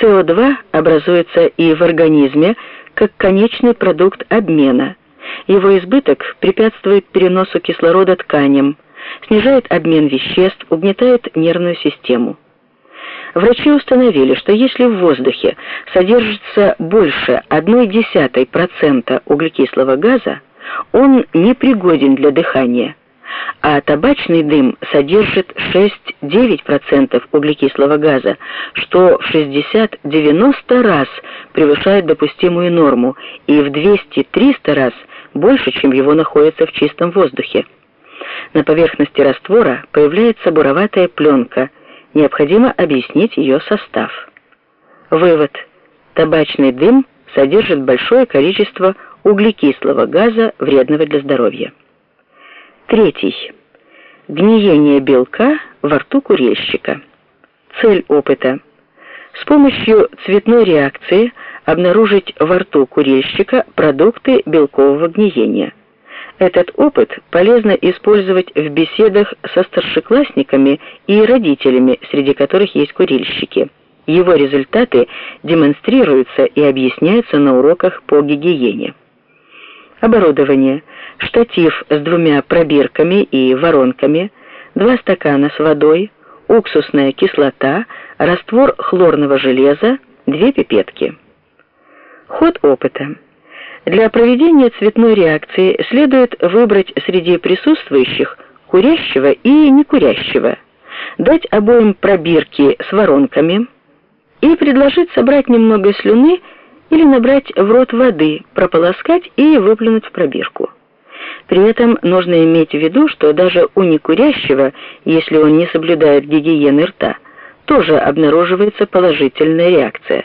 СО2 образуется и в организме как конечный продукт обмена. Его избыток препятствует переносу кислорода тканям, снижает обмен веществ, угнетает нервную систему. Врачи установили, что если в воздухе содержится больше 0,1% углекислого газа, он непригоден для дыхания, а табачный дым содержит 6-9% углекислого газа, что в 60-90 раз превышает допустимую норму и в 200-300 раз больше, чем его находится в чистом воздухе. На поверхности раствора появляется буроватая пленка. Необходимо объяснить ее состав. Вывод. Табачный дым содержит большое количество углекислого газа, вредного для здоровья. Третий. Гниение белка во рту курильщика. Цель опыта. С помощью цветной реакции обнаружить во рту курильщика продукты белкового гниения. Этот опыт полезно использовать в беседах со старшеклассниками и родителями, среди которых есть курильщики. Его результаты демонстрируются и объясняются на уроках по гигиене. Оборудование. Штатив с двумя пробирками и воронками, два стакана с водой, уксусная кислота, раствор хлорного железа, две пипетки. Ход опыта. Для проведения цветной реакции следует выбрать среди присутствующих курящего и некурящего, дать обоим пробирки с воронками и предложить собрать немного слюны или набрать в рот воды, прополоскать и выплюнуть в пробирку. При этом нужно иметь в виду, что даже у некурящего, если он не соблюдает гигиены рта, тоже обнаруживается положительная реакция.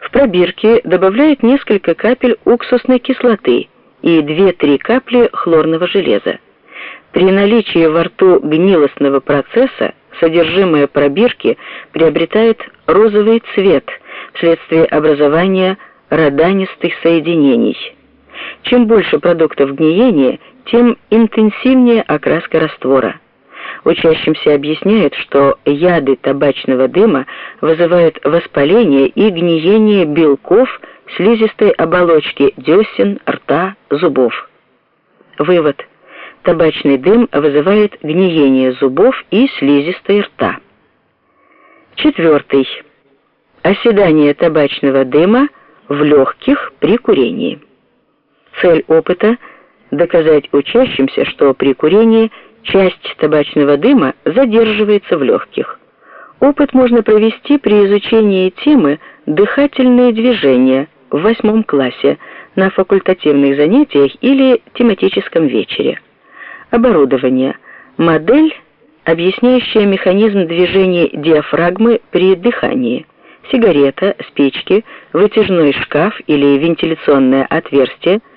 В пробирке добавляют несколько капель уксусной кислоты и 2-3 капли хлорного железа. При наличии во рту гнилостного процесса содержимое пробирки приобретает розовый цвет вследствие образования роданистых соединений. Чем больше продуктов гниения, тем интенсивнее окраска раствора. Учащимся объясняют, что яды табачного дыма вызывают воспаление и гниение белков слизистой оболочки десен, рта, зубов. Вывод. Табачный дым вызывает гниение зубов и слизистой рта. Четвертый. Оседание табачного дыма в легких при курении. Цель опыта – доказать учащимся, что при курении – часть табачного дыма задерживается в легких. Опыт можно провести при изучении темы «Дыхательные движения» в восьмом классе на факультативных занятиях или тематическом вечере. Оборудование. Модель, объясняющая механизм движения диафрагмы при дыхании. Сигарета, спички, вытяжной шкаф или вентиляционное отверстие –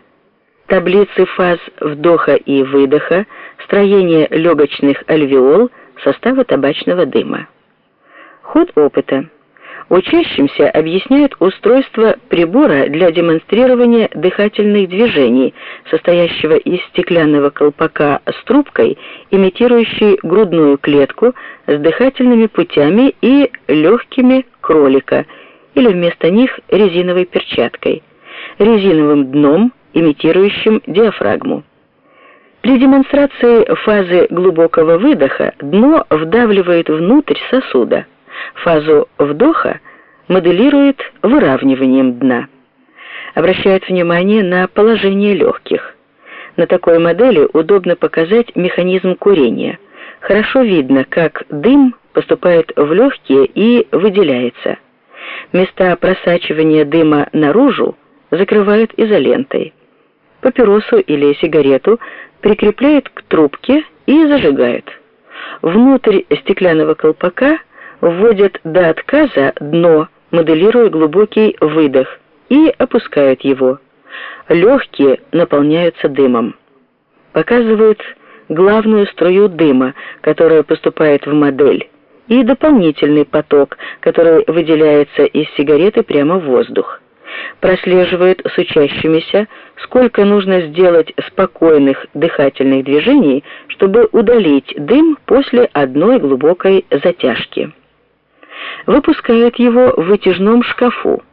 таблицы фаз вдоха и выдоха, строение легочных альвеол, состава табачного дыма. Ход опыта. Учащимся объясняют устройство прибора для демонстрирования дыхательных движений, состоящего из стеклянного колпака с трубкой, имитирующей грудную клетку с дыхательными путями и легкими кролика, или вместо них резиновой перчаткой, резиновым дном, имитирующим диафрагму. При демонстрации фазы глубокого выдоха дно вдавливает внутрь сосуда. Фазу вдоха моделирует выравниванием дна. Обращает внимание на положение легких. На такой модели удобно показать механизм курения. Хорошо видно, как дым поступает в легкие и выделяется. Места просачивания дыма наружу закрывают изолентой папиросу или сигарету прикрепляют к трубке и зажигают. Внутрь стеклянного колпака вводят до отказа дно, моделируя глубокий выдох, и опускают его. Легкие наполняются дымом. Показывают главную струю дыма, которая поступает в модель, и дополнительный поток, который выделяется из сигареты прямо в воздух прослеживает с учащимися, сколько нужно сделать спокойных дыхательных движений, чтобы удалить дым после одной глубокой затяжки. Выпускают его в вытяжном шкафу.